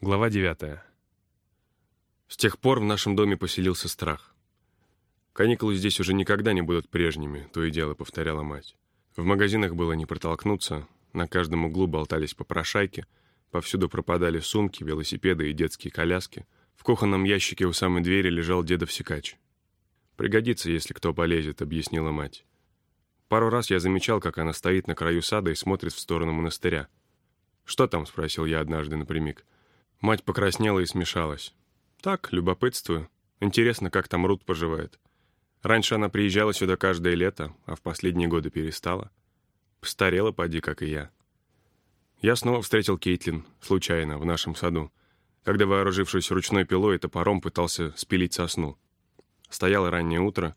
Глава 9. С тех пор в нашем доме поселился страх. Каникулы здесь уже никогда не будут прежними, то и дело повторяла мать. В магазинах было не протолкнуться, на каждом углу болтались попрошайки, повсюду пропадали сумки, велосипеды и детские коляски. В кухонном ящике у самой двери лежал дедов секач. «Пригодится, если кто полезет», — объяснила мать. Пару раз я замечал, как она стоит на краю сада и смотрит в сторону монастыря. «Что там?» — спросил я однажды напрямик. Мать покраснела и смешалась. «Так, любопытствую. Интересно, как там Рут поживает. Раньше она приезжала сюда каждое лето, а в последние годы перестала. Постарела, поди, как и я. Я снова встретил Кейтлин, случайно, в нашем саду, когда, вооружившись ручной пилой и топором, пытался спилить сосну. Стояло раннее утро.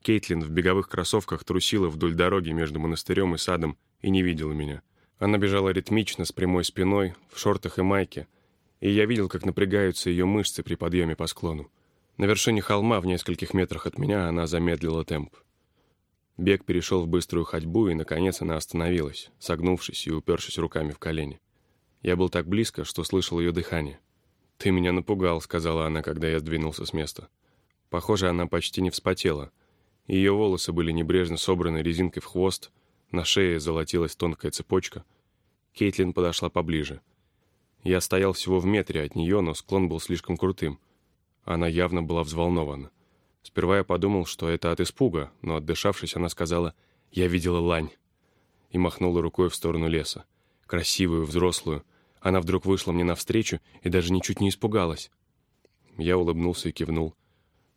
Кейтлин в беговых кроссовках трусила вдоль дороги между монастырем и садом и не видела меня. Она бежала ритмично, с прямой спиной, в шортах и майке — и я видел, как напрягаются ее мышцы при подъеме по склону. На вершине холма в нескольких метрах от меня она замедлила темп. Бег перешел в быструю ходьбу, и, наконец, она остановилась, согнувшись и упершись руками в колени. Я был так близко, что слышал ее дыхание. «Ты меня напугал», — сказала она, когда я сдвинулся с места. Похоже, она почти не вспотела. Ее волосы были небрежно собраны резинкой в хвост, на шее золотилась тонкая цепочка. Кейтлин подошла поближе — я стоял всего в метре от нее, но склон был слишком крутым. Она явно была взволнована. Сперва я подумал, что это от испуга, но отдышавшись, она сказала «Я видела лань» и махнула рукой в сторону леса. Красивую, взрослую. Она вдруг вышла мне навстречу и даже ничуть не испугалась. Я улыбнулся и кивнул.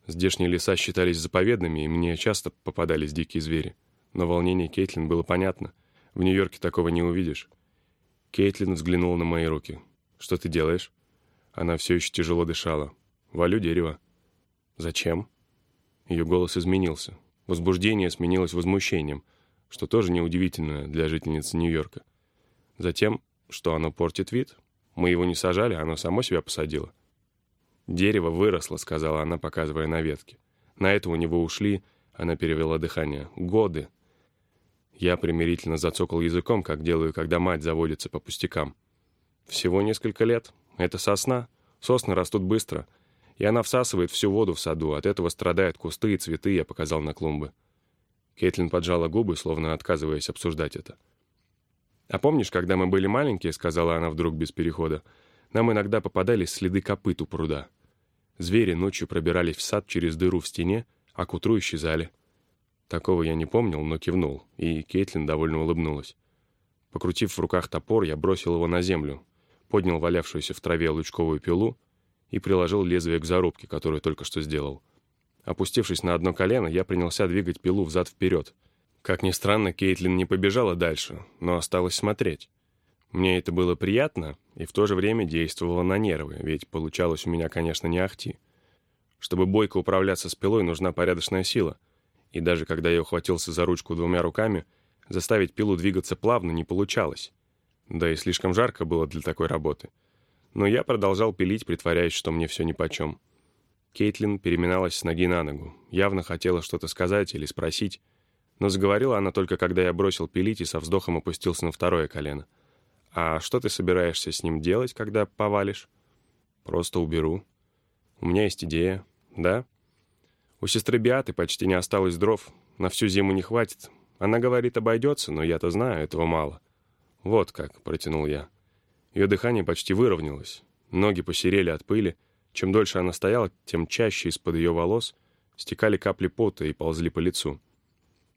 Здешние леса считались заповедными, и мне часто попадались дикие звери. Но волнение Кейтлин было понятно. В Нью-Йорке такого не увидишь. Кейтлин взглянула на мои руки. «Что ты делаешь?» Она все еще тяжело дышала. «Валю дерево». «Зачем?» Ее голос изменился. Возбуждение сменилось возмущением, что тоже неудивительно для жительницы Нью-Йорка. Затем, что оно портит вид. Мы его не сажали, оно само себя посадило. «Дерево выросло», — сказала она, показывая на ветке. На это у него ушли, она перевела дыхание, годы. Я примирительно зацокал языком, как делаю, когда мать заводится по пустякам. Всего несколько лет. Это сосна. Сосны растут быстро. И она всасывает всю воду в саду. От этого страдают кусты и цветы, я показал на клумбы. Кейтлин поджала губы, словно отказываясь обсуждать это. «А помнишь, когда мы были маленькие, — сказала она вдруг без перехода, — нам иногда попадались следы копыт у пруда. Звери ночью пробирались в сад через дыру в стене, а к утру исчезали. Такого я не помнил, но кивнул, и Кейтлин довольно улыбнулась. Покрутив в руках топор, я бросил его на землю, поднял валявшуюся в траве лучковую пилу и приложил лезвие к зарубке, которую только что сделал. Опустившись на одно колено, я принялся двигать пилу взад-вперед. Как ни странно, Кейтлин не побежала дальше, но осталась смотреть. Мне это было приятно и в то же время действовало на нервы, ведь получалось у меня, конечно, не ахти. Чтобы бойко управляться с пилой, нужна порядочная сила. И даже когда я ухватился за ручку двумя руками, заставить пилу двигаться плавно не получалось. Да и слишком жарко было для такой работы. Но я продолжал пилить, притворяясь, что мне все нипочем. Кейтлин переминалась с ноги на ногу, явно хотела что-то сказать или спросить, но заговорила она только, когда я бросил пилить и со вздохом опустился на второе колено. «А что ты собираешься с ним делать, когда повалишь?» «Просто уберу. У меня есть идея. Да?» «У сестры Биаты почти не осталось дров. На всю зиму не хватит. Она говорит, обойдется, но я-то знаю, этого мало. «Вот как», — протянул я. Ее дыхание почти выровнялось. Ноги посерели от пыли. Чем дольше она стояла, тем чаще из-под ее волос стекали капли пота и ползли по лицу.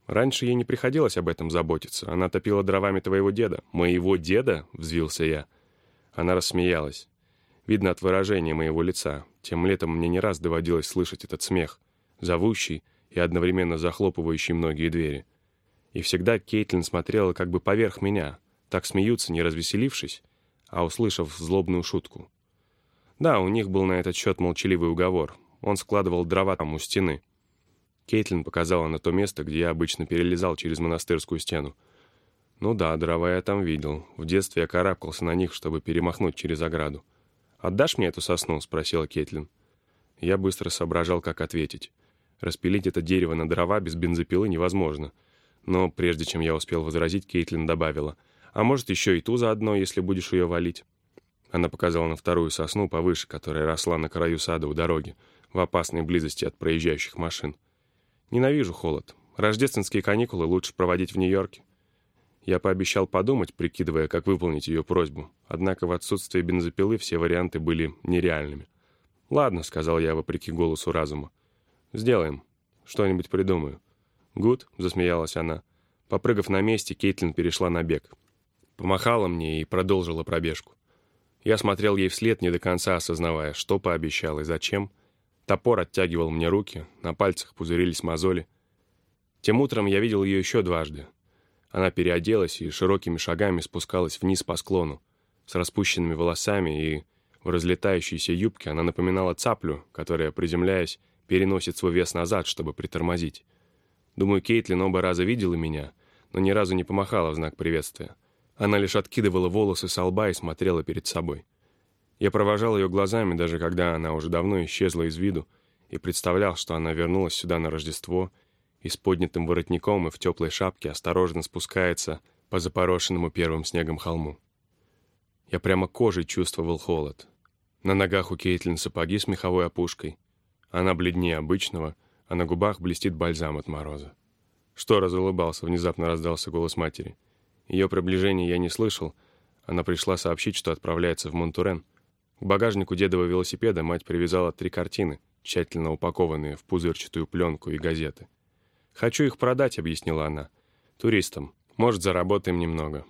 Раньше ей не приходилось об этом заботиться. Она топила дровами твоего деда. «Моего деда?» — взвился я. Она рассмеялась. Видно от выражения моего лица. Тем летом мне не раз доводилось слышать этот смех, зовущий и одновременно захлопывающий многие двери. И всегда Кейтлин смотрела как бы поверх меня, так смеются, не развеселившись, а услышав злобную шутку. Да, у них был на этот счет молчаливый уговор. Он складывал дрова там у стены. Кейтлин показала на то место, где я обычно перелезал через монастырскую стену. Ну да, дрова я там видел. В детстве я карабкался на них, чтобы перемахнуть через ограду. «Отдашь мне эту сосну?» — спросила Кейтлин. Я быстро соображал, как ответить. Распилить это дерево на дрова без бензопилы невозможно. Но прежде чем я успел возразить, Кейтлин добавила — а может, еще и ту заодно, если будешь ее валить. Она показала на вторую сосну повыше, которая росла на краю сада у дороги, в опасной близости от проезжающих машин. Ненавижу холод. Рождественские каникулы лучше проводить в Нью-Йорке. Я пообещал подумать, прикидывая, как выполнить ее просьбу. Однако в отсутствие бензопилы все варианты были нереальными. «Ладно», — сказал я, вопреки голосу разума. «Сделаем. Что-нибудь придумаю». «Гуд», — засмеялась она. Попрыгав на месте, Кейтлин перешла на бег. Помахала мне и продолжила пробежку. Я смотрел ей вслед, не до конца осознавая, что пообещал и зачем. Топор оттягивал мне руки, на пальцах пузырились мозоли. Тем утром я видел ее еще дважды. Она переоделась и широкими шагами спускалась вниз по склону, с распущенными волосами и в разлетающейся юбке она напоминала цаплю, которая, приземляясь, переносит свой вес назад, чтобы притормозить. Думаю, Кейтлин оба раза видела меня, но ни разу не помахала в знак приветствия. Она лишь откидывала волосы со лба и смотрела перед собой. Я провожал ее глазами, даже когда она уже давно исчезла из виду, и представлял, что она вернулась сюда на Рождество и с поднятым воротником и в теплой шапке осторожно спускается по запорошенному первым снегом холму. Я прямо кожей чувствовал холод. На ногах у Кейтлин сапоги с меховой опушкой. Она бледнее обычного, а на губах блестит бальзам от мороза. Что разулыбался, внезапно раздался голос матери. Ее приближение я не слышал. Она пришла сообщить, что отправляется в Монтурен. К багажнику дедового велосипеда мать привязала три картины, тщательно упакованные в пузырчатую пленку и газеты. «Хочу их продать», — объяснила она. «Туристам. Может, заработаем немного».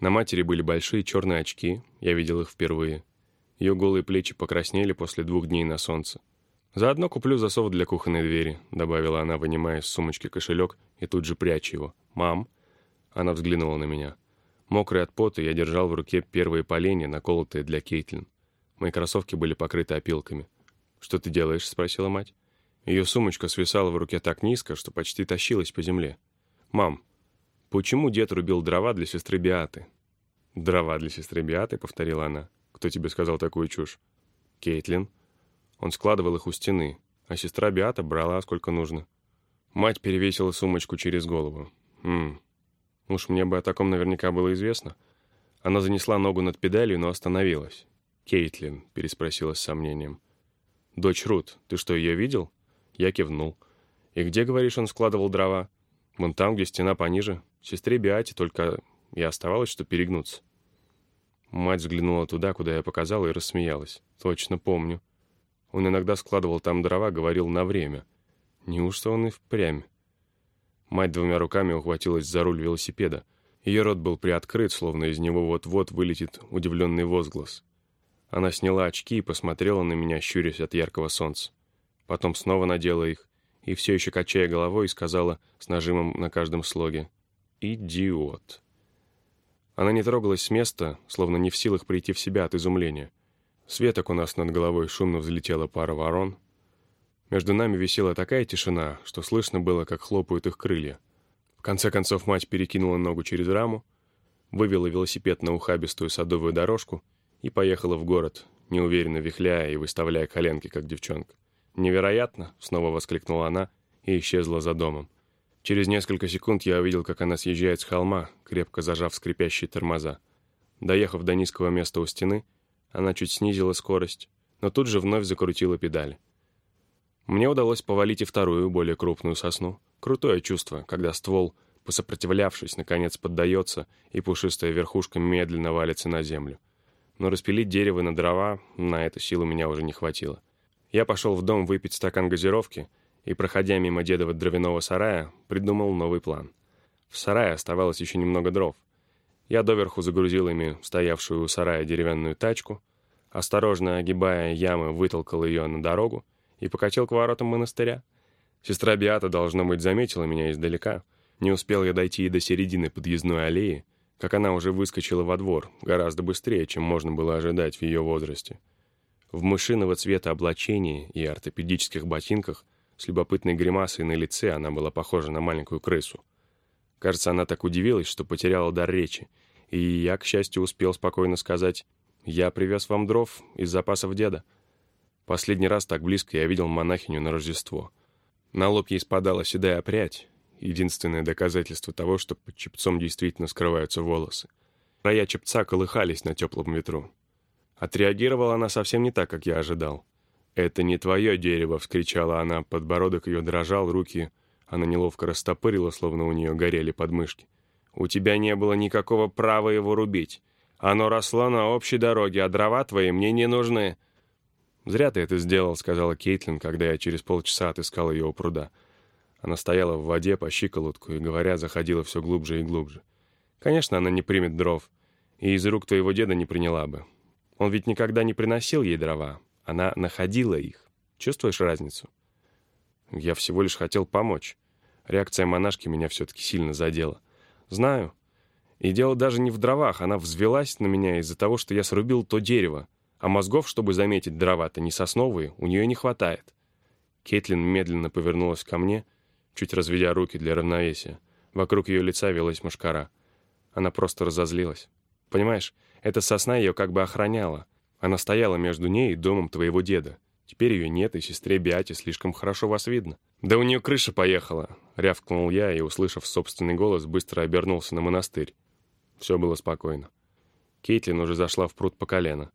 На матери были большие черные очки, я видел их впервые. Ее голые плечи покраснели после двух дней на солнце. «Заодно куплю засов для кухонной двери», — добавила она, вынимая из сумочки кошелек и тут же пряча его. «Мам?» Она взглянула на меня. Мокрый от пота, я держал в руке первые поленья, наколотые для Кейтлин. Мои кроссовки были покрыты опилками. «Что ты делаешь?» — спросила мать. Ее сумочка свисала в руке так низко, что почти тащилась по земле. «Мам, почему дед рубил дрова для сестры Биаты?» «Дрова для сестры Биаты?» — повторила она. «Кто тебе сказал такую чушь?» «Кейтлин». Он складывал их у стены, а сестра Биата брала сколько нужно. Мать перевесила сумочку через голову. «Ммм, Уж мне бы о таком наверняка было известно. Она занесла ногу над педалью, но остановилась. «Кейтлин», — переспросила с сомнением. «Дочь Рут, ты что, ее видел?» Я кивнул. «И где, говоришь, он складывал дрова?» «Вон там, где стена пониже. Сестре Биате только и оставалось, что перегнуться». Мать взглянула туда, куда я показал, и рассмеялась. «Точно помню. Он иногда складывал там дрова, говорил на время. Неужто он и впрямь?» Мать двумя руками ухватилась за руль велосипеда. Ее рот был приоткрыт, словно из него вот-вот вылетит удивленный возглас. Она сняла очки и посмотрела на меня, щурясь от яркого солнца. Потом снова надела их и, все еще качая головой, сказала с нажимом на каждом слоге «Идиот». Она не трогалась с места, словно не в силах прийти в себя от изумления. Светок у нас над головой шумно взлетела пара ворон — между нами висела такая тишина, что слышно было, как хлопают их крылья. В конце концов мать перекинула ногу через раму, вывела велосипед на ухабистую садовую дорожку и поехала в город, неуверенно вихляя и выставляя коленки, как девчонка. «Невероятно!» — снова воскликнула она и исчезла за домом. Через несколько секунд я увидел, как она съезжает с холма, крепко зажав скрипящие тормоза. Доехав до низкого места у стены, она чуть снизила скорость, но тут же вновь закрутила педали. Мне удалось повалить и вторую, более крупную сосну. Крутое чувство, когда ствол, посопротивлявшись, наконец поддается, и пушистая верхушка медленно валится на землю. Но распилить дерево на дрова, на это силы меня уже не хватило. Я пошел в дом выпить стакан газировки и, проходя мимо дедова дровяного сарая, придумал новый план. В сарае оставалось еще немного дров. Я доверху загрузил ими стоявшую у сарая деревянную тачку, осторожно огибая ямы, вытолкал ее на дорогу, и покатил к воротам монастыря. Сестра Биата, должно быть, заметила меня издалека. Не успел я дойти и до середины подъездной аллеи, как она уже выскочила во двор, гораздо быстрее, чем можно было ожидать в ее возрасте. В мышиного цвета облачении и ортопедических ботинках с любопытной гримасой на лице она была похожа на маленькую крысу. Кажется, она так удивилась, что потеряла дар речи, и я, к счастью, успел спокойно сказать «Я привез вам дров из запасов деда». Последний раз так близко я видел монахиню на Рождество. На лоб ей спадала седая прядь, единственное доказательство того, что под чепцом действительно скрываются волосы. Края чепца колыхались на теплом ветру. Отреагировала она совсем не так, как я ожидал. «Это не твое дерево!» — вскричала она. Подбородок ее дрожал, руки она неловко растопырила, словно у нее горели подмышки. «У тебя не было никакого права его рубить. Оно росло на общей дороге, а дрова твои мне не нужны». «Зря ты это сделал», — сказала Кейтлин, когда я через полчаса отыскал ее у пруда. Она стояла в воде по щиколотку и, говоря, заходила все глубже и глубже. «Конечно, она не примет дров, и из рук твоего деда не приняла бы. Он ведь никогда не приносил ей дрова. Она находила их. Чувствуешь разницу?» Я всего лишь хотел помочь. Реакция монашки меня все-таки сильно задела. Знаю. И дело даже не в дровах. Она взвелась на меня из-за того, что я срубил то дерево. А мозгов, чтобы заметить дрова-то не сосновые, у нее не хватает. Кейтлин медленно повернулась ко мне, чуть разведя руки для равновесия. Вокруг ее лица велась мушкара. Она просто разозлилась. Понимаешь, эта сосна ее как бы охраняла. Она стояла между ней и домом твоего деда. Теперь ее нет, и сестре Биате слишком хорошо вас видно. «Да у нее крыша поехала!» — рявкнул я и, услышав собственный голос, быстро обернулся на монастырь. Все было спокойно. Кейтлин уже зашла в пруд по колено.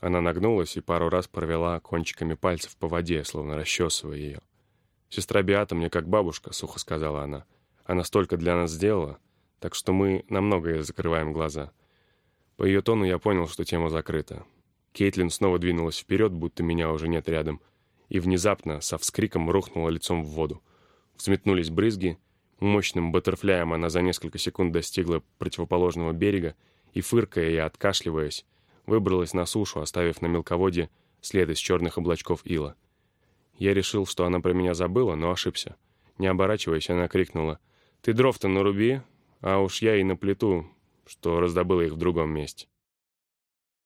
Она нагнулась и пару раз провела кончиками пальцев по воде, словно расчесывая ее. «Сестра Биата мне как бабушка», — сухо сказала она. «Она столько для нас сделала, так что мы на многое закрываем глаза». По ее тону я понял, что тема закрыта. Кейтлин снова двинулась вперед, будто меня уже нет рядом — и внезапно со вскриком рухнула лицом в воду. Взметнулись брызги, мощным баттерфляем она за несколько секунд достигла противоположного берега и, фыркая и откашливаясь, выбралась на сушу, оставив на мелководье след из черных облачков ила. Я решил, что она про меня забыла, но ошибся. Не оборачиваясь, она крикнула «Ты дров-то наруби, а уж я и на плиту, что раздобыла их в другом месте».